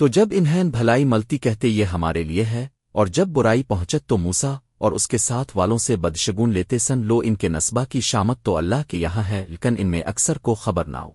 تو جب انہیں بھلائی ملتی کہتے یہ ہمارے لیے ہے، اور جب برائی پہنچت تو موسا اور اس کے ساتھ والوں سے بدشگون لیتے سن، لو ان کے نصبہ کی شامت تو اللہ کے یہاں ہے، لیکن ان میں اکثر کو خبر نہ ہو۔